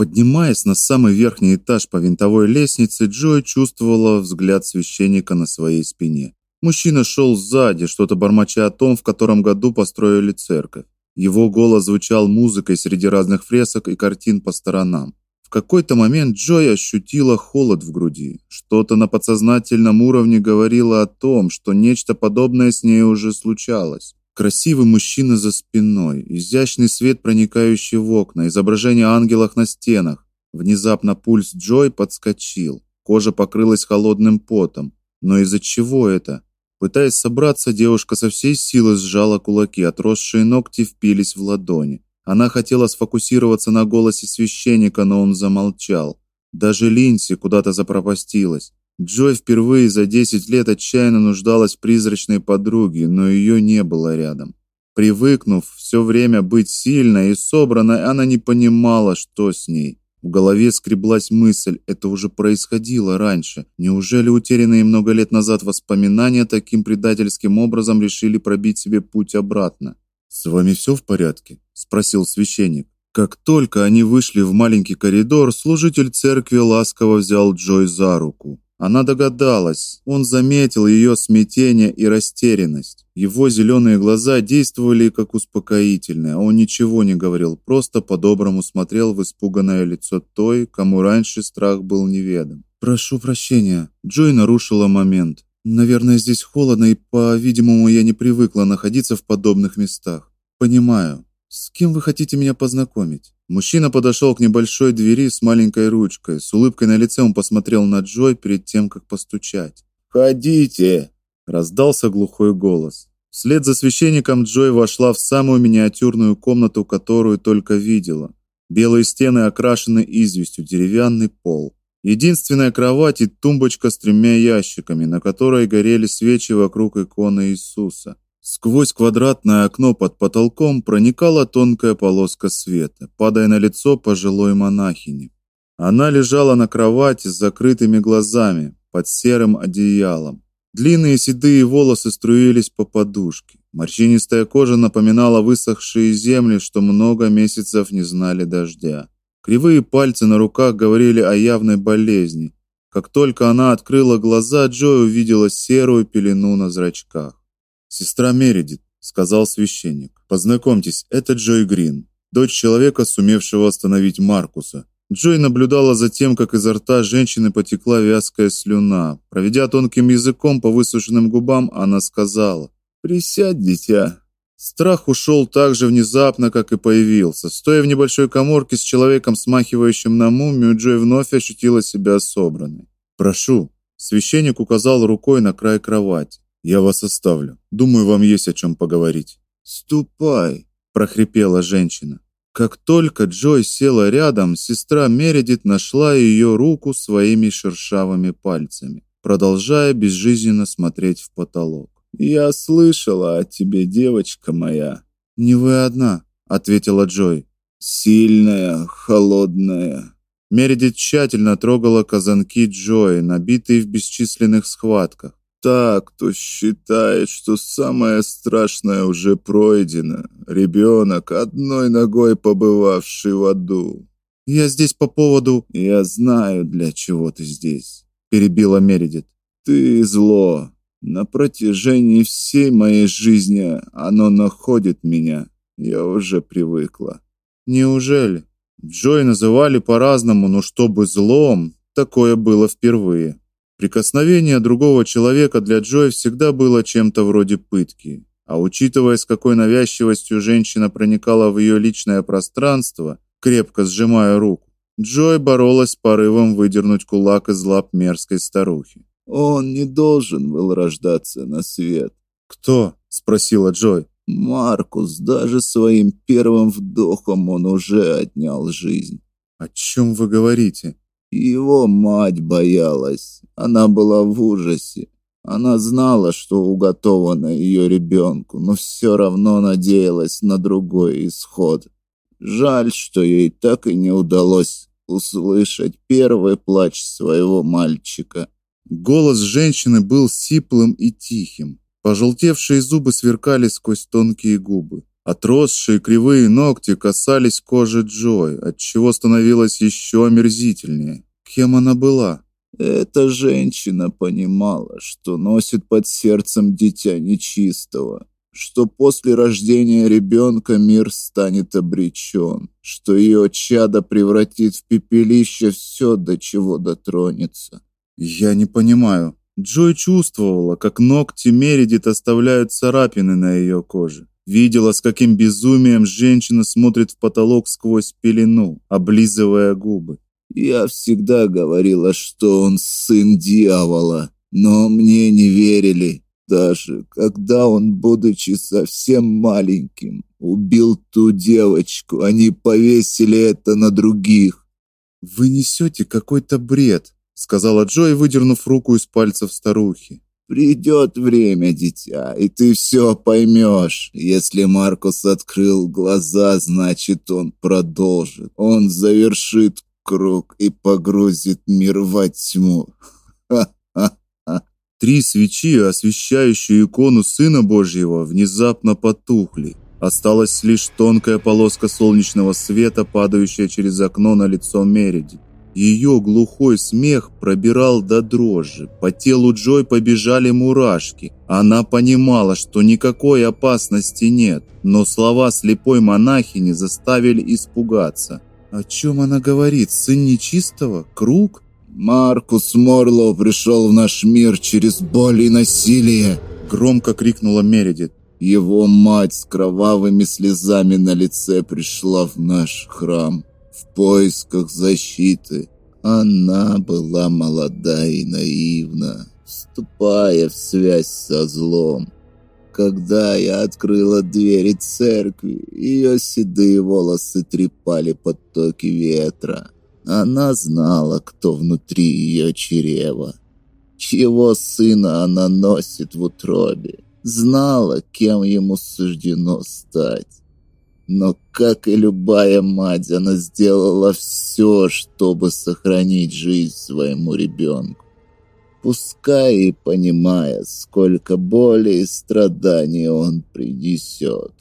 Поднимаясь на самый верхний этаж по винтовой лестнице, Джой чувствовала взгляд священника на своей спине. Мужчина шел сзади, что-то бормоча о том, в котором году построили церковь. Его голос звучал музыкой среди разных фресок и картин по сторонам. В какой-то момент Джой ощутила холод в груди. Что-то на подсознательном уровне говорило о том, что нечто подобное с ней уже случалось. Красивый мужчина за спиной, изящный свет, проникающий в окна, изображение ангелов на стенах. Внезапно пульс Джой подскочил. Кожа покрылась холодным потом. Но из-за чего это? Пытаясь собраться, девушка со всей силы сжала кулаки, отросшие ногти впились в ладони. Она хотела сфокусироваться на голосе священника, но он замолчал. Даже Линси куда-то запропастилась. Джой впервые за 10 лет отчаянно нуждалась в призрачной подруге, но ее не было рядом. Привыкнув все время быть сильной и собранной, она не понимала, что с ней. В голове скреблась мысль: это уже происходило раньше. Неужели утерянные много лет назад воспоминания таким предательским образом решили пробить себе путь обратно? С вами все в порядке? спросил священник. Как только они вышли в маленький коридор, служитель церкви ласково взял Джой за руку. Она догадалась. Он заметил ее смятение и растерянность. Его зеленые глаза действовали как успокоительные, а он ничего не говорил, просто по-доброму смотрел в испуганное лицо той, кому раньше страх был неведом. Прошу прощения, Джой нарушила момент. Наверное, здесь холодно, и, по-видимому, я не привыкла находиться в подобных местах. Понимаю. С кем вы хотите меня познакомить? Мужчина подошел к небольшой двери с маленькой ручкой. С улыбкой на лице он посмотрел на Джой перед тем, как постучать. "Входите", раздался глухой голос. Вслед за священником Джой вошла в самую миниатюрную комнату, которую только видела. Белые стены окрашены известью, деревянный пол. Единственная кровать и тумбочка с тремя ящиками, на которой горели свечи вокруг иконы Иисуса. Сквозь квадратное окно под потолком проникала тонкая полоска света, падая на лицо пожилой монахини. Она лежала на кровати с закрытыми глазами, под серым одеялом. Длинные седые волосы струились по подушке. Морщинистая кожа напоминала высохшие земли, что много месяцев не знали дождя. Кривые пальцы на руках говорили о явной болезни. Как только она открыла глаза, Джой увидела серую пелену на зрачках. Сестра Мередит, сказал священник. Познакомьтесь, это Джой Грин, дочь человека, сумевшего остановить Маркуса. Джой наблюдала за тем, как изо рта женщины потекла вязкая слюна. Проведя тонким языком по высушенным губам, она сказала: "Присядь, дитя". Страх ушел так же внезапно, как и появился. Стоя в небольшой каморке с человеком, смахивающим на мумию, Джой вновь ощутила себя собранной. "Прошу", священник указал рукой на край кровати. Я вас оставлю. Думаю, вам есть о чем поговорить. Ступай, прохрипела женщина. Как только Джой села рядом, сестра Мередит нашла ее руку своими шершавыми пальцами, продолжая безжизненно смотреть в потолок. Я слышала о тебе, девочка моя. Не вы одна, ответила Джой. Сильная, холодная. Мередит тщательно трогала казанки Джои, набитые в бесчисленных схватках. Так, кто считает, что самое страшное уже пройдено. Ребенок, одной ногой побывавший в аду. Я здесь по поводу... Я знаю, для чего ты здесь, перебила Мередит. Ты зло. На протяжении всей моей жизни оно находит меня. Я уже привыкла. Неужели? Джой называли по-разному, но чтобы злом, такое было впервые. Прикосновение другого человека для Джой всегда было чем-то вроде пытки. А учитывая, с какой навязчивостью женщина проникала в ее личное пространство, крепко сжимая руку, Джой боролась с порывом выдернуть кулак из лап мерзкой старухи. Он не должен был рождаться на свет. Кто? спросила Джой. Маркус, даже своим первым вдохом он уже отнял жизнь. О чем вы говорите? Его мать боялась. Она была в ужасе. Она знала, что уготовано ее ребенку, но все равно надеялась на другой исход. Жаль, что ей так и не удалось услышать первый плач своего мальчика. Голос женщины был сиплым и тихим. Пожелтевшие зубы сверкали сквозь тонкие губы. Отросшие кривые ногти касались кожи Джой, отчего становилось еще омерзительнее. Кем она была? Эта женщина понимала, что носит под сердцем дитя нечистого, что после рождения ребенка мир станет обречен, что ее чадо превратит в пепелище все, до чего дотронется. Я не понимаю. Джой чувствовала, как ногти Мередит оставляют царапины на ее коже. Видела, с каким безумием женщина смотрит в потолок сквозь пелену, облизывая губы. Я всегда говорила, что он сын дьявола, но мне не верили, даже когда он, будучи совсем маленьким, убил ту девочку, они повесили это на других. Вы несете какой-то бред, сказала Джой, выдернув руку из пальцев старухи. Придет время, дитя, и ты все поймешь. Если Маркус открыл глаза, значит, он продолжит. Он завершит круг и погрузит мир во тьму. Три свечи, освещающие икону Сына Божьего, внезапно потухли. Осталась лишь тонкая полоска солнечного света, падающая через окно на лицо Мериди. Ее глухой смех пробирал до дрожи. По телу Джой побежали мурашки. Она понимала, что никакой опасности нет, но слова слепой монахини заставили испугаться. О чем она говорит? Сын нечистого? Круг? Маркус Морлоу пришел в наш мир через боль и насилие, громко крикнула Мередит. Его мать с кровавыми слезами на лице пришла в наш храм в поисках защиты. Она была молода и наивна, вступая в связь со злом. Когда я открыла двери церкви, ее седые волосы трепали потоки ветра. Она знала, кто внутри ее чрева, чьего сына она носит в утробе, знала, кем ему суждено стать. Но, как и любая мать, она сделала все, чтобы сохранить жизнь своему ребенку. Пускай и понимая, сколько боли и страданий он принесет.